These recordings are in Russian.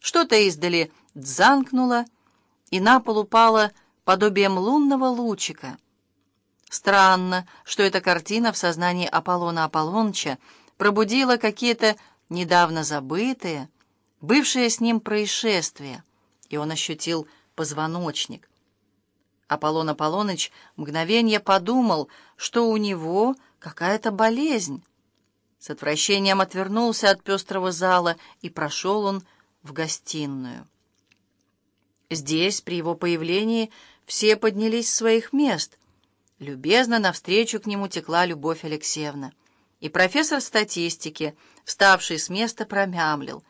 Что-то издали дзанкнуло, и на пол упало подобием лунного лучика. Странно, что эта картина в сознании Аполлона Аполлоныча пробудила какие-то недавно забытые, бывшие с ним происшествия, и он ощутил позвоночник. Аполлон Аполлоныч мгновение подумал, что у него какая-то болезнь. С отвращением отвернулся от пестрого зала, и прошел он в гостиную. Здесь, при его появлении, все поднялись с своих мест. Любезно навстречу к нему текла Любовь Алексеевна. И профессор статистики, вставший с места, промямлил.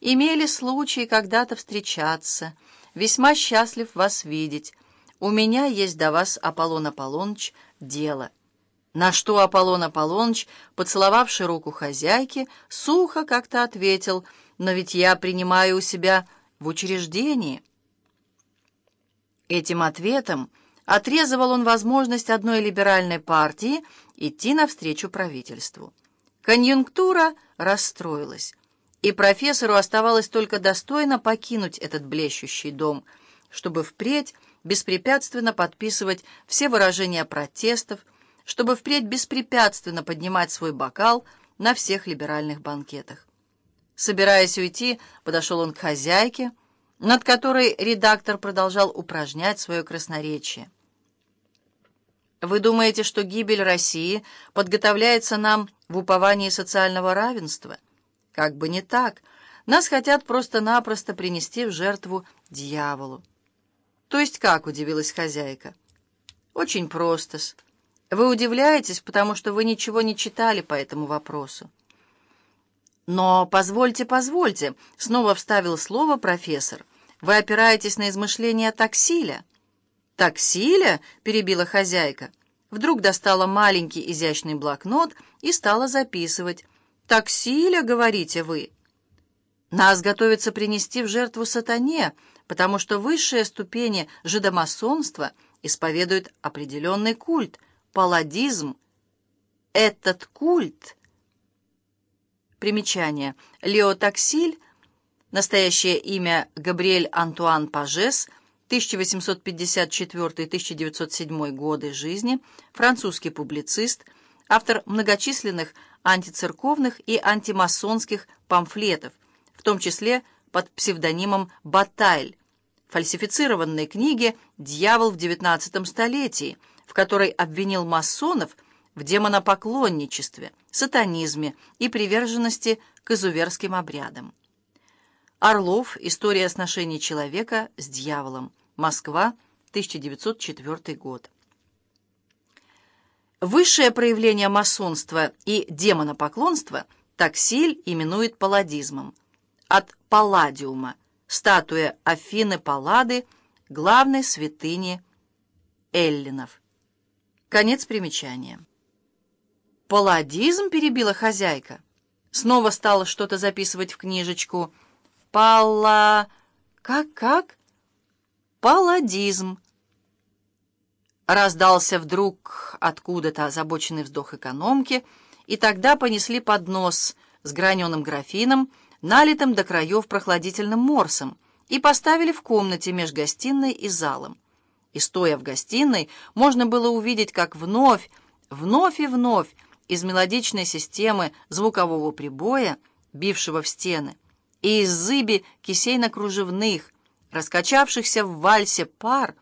«Имели случай когда-то встречаться. Весьма счастлив вас видеть. У меня есть до вас, Аполлон Аполлоныч, дело». На что Аполлон Аполлоныч, поцеловавший руку хозяйки, сухо как-то ответил, «Но ведь я принимаю у себя в учреждении». Этим ответом отрезывал он возможность одной либеральной партии идти навстречу правительству. Конъюнктура расстроилась, и профессору оставалось только достойно покинуть этот блещущий дом, чтобы впредь беспрепятственно подписывать все выражения протестов, чтобы впредь беспрепятственно поднимать свой бокал на всех либеральных банкетах. Собираясь уйти, подошел он к хозяйке, над которой редактор продолжал упражнять свое красноречие. Вы думаете, что гибель России подготовляется нам в уповании социального равенства? Как бы не так. Нас хотят просто-напросто принести в жертву дьяволу. То есть как, удивилась хозяйка? Очень просто-с. Вы удивляетесь, потому что вы ничего не читали по этому вопросу. Но позвольте, позвольте, снова вставил слово профессор. Вы опираетесь на измышления таксиля. «Таксиля?» — перебила хозяйка. Вдруг достала маленький изящный блокнот и стала записывать. «Таксиля, говорите вы?» «Нас готовится принести в жертву сатане, потому что высшие ступени жидомасонства исповедуют определенный культ — палладизм. Этот культ...» Примечание. Лео Таксиль, настоящее имя Габриэль Антуан Пажес — 1854-1907 годы жизни, французский публицист, автор многочисленных антицерковных и антимасонских памфлетов, в том числе под псевдонимом Батайль, фальсифицированной книге «Дьявол в XIX столетии», которой обвинил масонов в демонопоклонничестве, сатанизме и приверженности к изуверским обрядам. Орлов. История сношений человека с дьяволом. Москва, 1904 год. Высшее проявление масонства и демонопоклонства таксиль именует палладизмом. От палладиума, статуя Афины Паллады, главной святыни эллинов. Конец примечания. «Палладизм?» — перебила хозяйка. Снова стала что-то записывать в книжечку. «Палла... как-как?» Палладизм. Раздался вдруг откуда-то озабоченный вздох экономки, и тогда понесли поднос с граненым графином, налитым до краев прохладительным морсом, и поставили в комнате между гостиной и залом. И, стоя в гостиной, можно было увидеть, как вновь, вновь и вновь из мелодичной системы звукового прибоя, бившего в стены, и из зыби кисейно-кружевных, раскачавшихся в вальсе пар,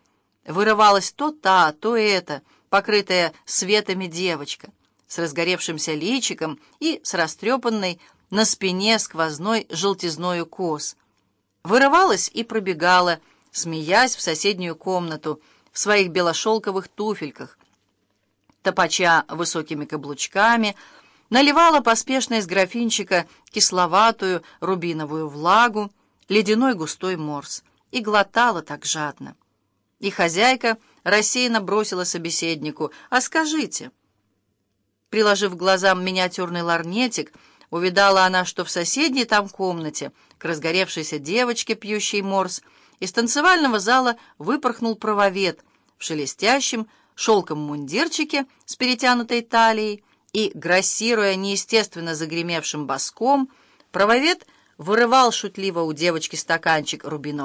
вырывалась то та, то эта, покрытая светами девочка, с разгоревшимся личиком и с растрепанной на спине сквозной желтизною кос. Вырывалась и пробегала, смеясь в соседнюю комнату, в своих белошелковых туфельках, топача высокими каблучками, наливала поспешно из графинчика кисловатую рубиновую влагу, ледяной густой морс и глотала так жадно. И хозяйка рассеянно бросила собеседнику «А скажите». Приложив глазам миниатюрный ларнетик, увидала она, что в соседней там комнате к разгоревшейся девочке, пьющей морс, из танцевального зала выпорхнул правовед в шелестящем шелком мундирчике с перетянутой талией и, грассируя неестественно загремевшим боском, правовед вырывал шутливо у девочки стаканчик рубинового